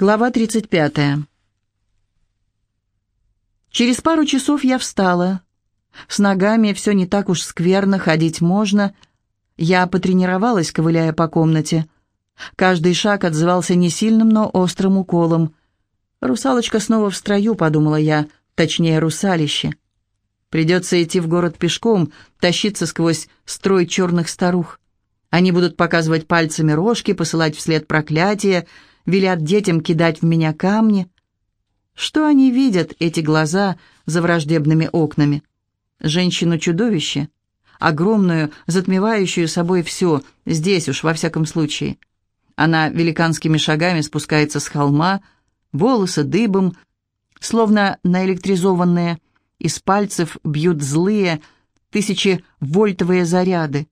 Глава 35. Через пару часов я встала. С ногами все не так уж скверно, ходить можно. Я потренировалась, ковыляя по комнате. Каждый шаг отзывался не сильным, но острым уколом. «Русалочка снова в строю», — подумала я, точнее, русалище. Придется идти в город пешком, тащиться сквозь строй черных старух. Они будут показывать пальцами рожки, посылать вслед проклятия — велят детям кидать в меня камни. Что они видят, эти глаза за враждебными окнами? Женщину-чудовище, огромную, затмевающую собой все, здесь уж, во всяком случае. Она великанскими шагами спускается с холма, волосы дыбом, словно наэлектризованные, из пальцев бьют злые, тысячи вольтовые заряды.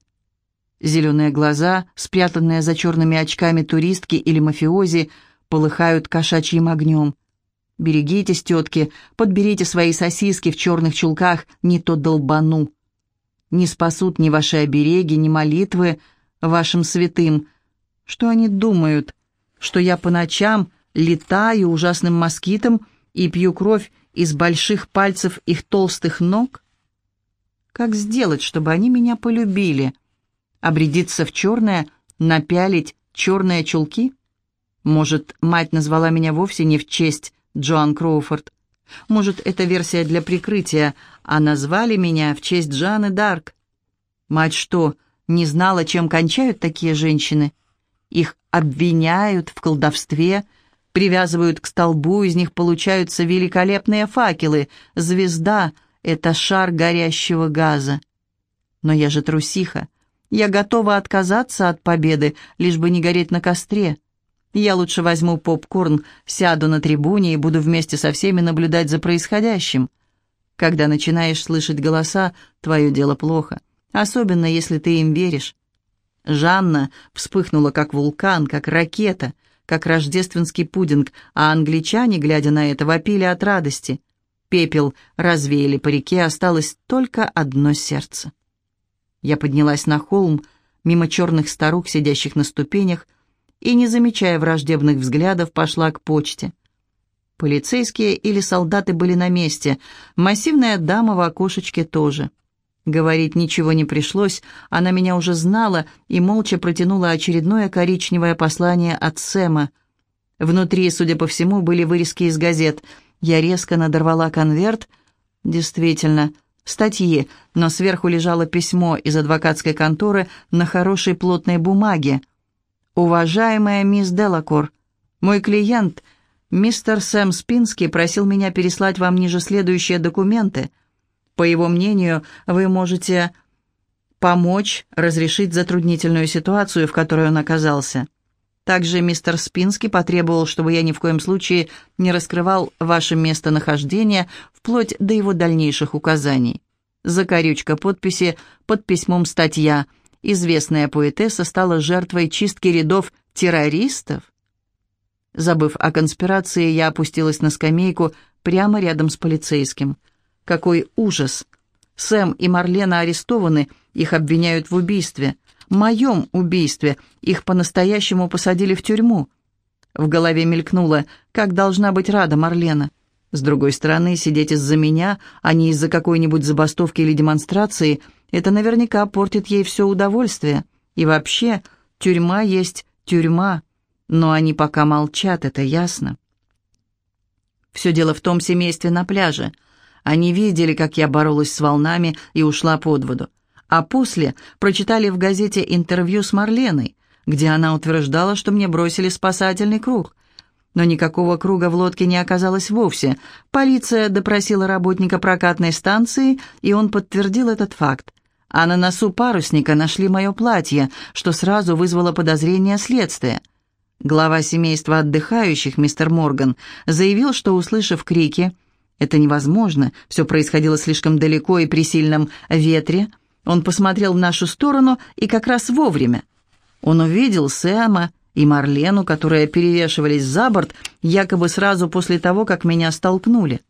Зеленые глаза, спрятанные за черными очками туристки или мафиози, полыхают кошачьим огнем. Берегитесь, тетки, подберите свои сосиски в черных чулках, не то долбану. Не спасут ни ваши обереги, ни молитвы вашим святым. Что они думают? Что я по ночам летаю ужасным москитом и пью кровь из больших пальцев их толстых ног? Как сделать, чтобы они меня полюбили?» Обрядиться в черное, напялить черные чулки? Может, мать назвала меня вовсе не в честь Джоан Кроуфорд? Может, это версия для прикрытия, а назвали меня в честь Жанны Дарк? Мать что, не знала, чем кончают такие женщины? Их обвиняют в колдовстве, привязывают к столбу, из них получаются великолепные факелы. Звезда — это шар горящего газа. Но я же трусиха. Я готова отказаться от победы, лишь бы не гореть на костре. Я лучше возьму попкорн, сяду на трибуне и буду вместе со всеми наблюдать за происходящим. Когда начинаешь слышать голоса, твое дело плохо, особенно если ты им веришь. Жанна вспыхнула как вулкан, как ракета, как рождественский пудинг, а англичане, глядя на это, вопили от радости. Пепел развеяли по реке, осталось только одно сердце. Я поднялась на холм, мимо черных старух, сидящих на ступенях, и, не замечая враждебных взглядов, пошла к почте. Полицейские или солдаты были на месте, массивная дама в окошечке тоже. Говорить ничего не пришлось, она меня уже знала и молча протянула очередное коричневое послание от Сэма. Внутри, судя по всему, были вырезки из газет. Я резко надорвала конверт. Действительно, статьи, но сверху лежало письмо из адвокатской конторы на хорошей плотной бумаге. «Уважаемая мисс Делакор, мой клиент, мистер Сэм Спинский, просил меня переслать вам ниже следующие документы. По его мнению, вы можете помочь разрешить затруднительную ситуацию, в которой он оказался». Также мистер Спинский потребовал, чтобы я ни в коем случае не раскрывал ваше местонахождение вплоть до его дальнейших указаний. Закорючка подписи под письмом статья «Известная поэтесса стала жертвой чистки рядов террористов». Забыв о конспирации, я опустилась на скамейку прямо рядом с полицейским. Какой ужас! Сэм и Марлена арестованы, их обвиняют в убийстве – моем убийстве. Их по-настоящему посадили в тюрьму. В голове мелькнуло, как должна быть рада Марлена. С другой стороны, сидеть из-за меня, а не из-за какой-нибудь забастовки или демонстрации, это наверняка портит ей все удовольствие. И вообще, тюрьма есть тюрьма. Но они пока молчат, это ясно. Все дело в том семействе на пляже. Они видели, как я боролась с волнами и ушла под воду а после прочитали в газете интервью с Марленой, где она утверждала, что мне бросили спасательный круг. Но никакого круга в лодке не оказалось вовсе. Полиция допросила работника прокатной станции, и он подтвердил этот факт. А на носу парусника нашли мое платье, что сразу вызвало подозрение следствия. Глава семейства отдыхающих, мистер Морган, заявил, что, услышав крики, «Это невозможно, все происходило слишком далеко и при сильном ветре», он посмотрел в нашу сторону и как раз вовремя. Он увидел Сэма и Марлену, которые перевешивались за борт, якобы сразу после того, как меня столкнули.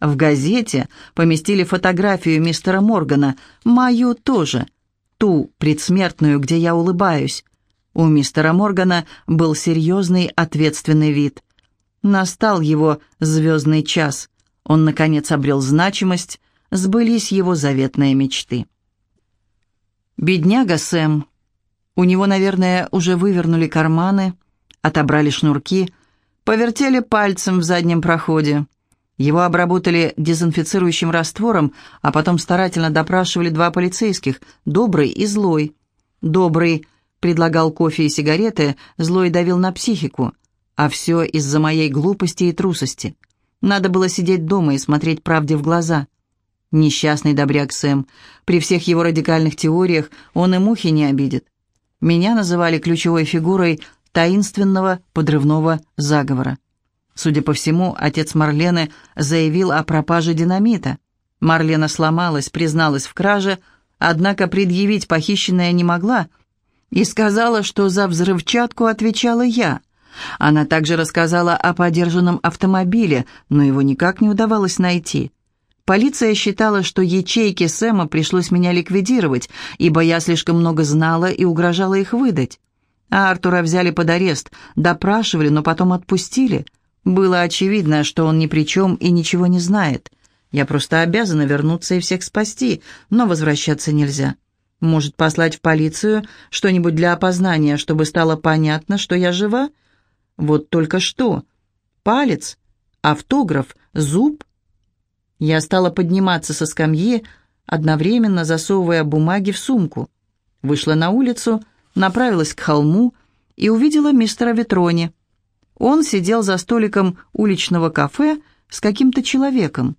В газете поместили фотографию мистера Моргана, мою тоже, ту предсмертную, где я улыбаюсь. У мистера Моргана был серьезный ответственный вид. Настал его звездный час. Он, наконец, обрел значимость, сбылись его заветные мечты. Бедняга Сэм. У него, наверное, уже вывернули карманы, отобрали шнурки, повертели пальцем в заднем проходе. Его обработали дезинфицирующим раствором, а потом старательно допрашивали два полицейских, добрый и злой. Добрый предлагал кофе и сигареты, злой давил на психику. А все из-за моей глупости и трусости. Надо было сидеть дома и смотреть правде в глаза. Несчастный добряк Сэм. При всех его радикальных теориях он и мухи не обидит. Меня называли ключевой фигурой таинственного подрывного заговора. Судя по всему, отец Марлены заявил о пропаже динамита. Марлена сломалась, призналась в краже, однако предъявить похищенное не могла и сказала, что за взрывчатку отвечала я. Она также рассказала о подержанном автомобиле, но его никак не удавалось найти. Полиция считала, что ячейки Сэма пришлось меня ликвидировать, ибо я слишком много знала и угрожала их выдать. А Артура взяли под арест, допрашивали, но потом отпустили. Было очевидно, что он ни при чем и ничего не знает. Я просто обязана вернуться и всех спасти, но возвращаться нельзя. Может, послать в полицию что-нибудь для опознания, чтобы стало понятно, что я жива? Вот только что. Палец, автограф, зуб. Я стала подниматься со скамьи, одновременно засовывая бумаги в сумку. Вышла на улицу, направилась к холму и увидела мистера Ветрони. Он сидел за столиком уличного кафе с каким-то человеком.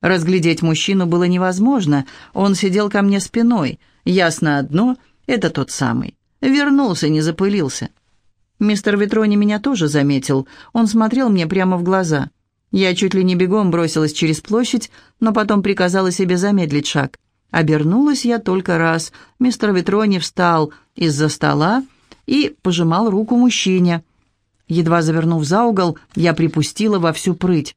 Разглядеть мужчину было невозможно, он сидел ко мне спиной. Ясно одно, это тот самый. Вернулся, не запылился. Мистер Ветрони меня тоже заметил. Он смотрел мне прямо в глаза. Я чуть ли не бегом бросилась через площадь, но потом приказала себе замедлить шаг. Обернулась я только раз. Мистер Ветрони встал из-за стола и пожимал руку мужчине. Едва завернув за угол, я припустила во всю прыть.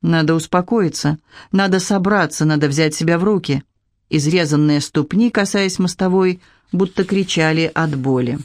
Надо успокоиться, надо собраться, надо взять себя в руки. Изрезанные ступни, касаясь мостовой, будто кричали от боли.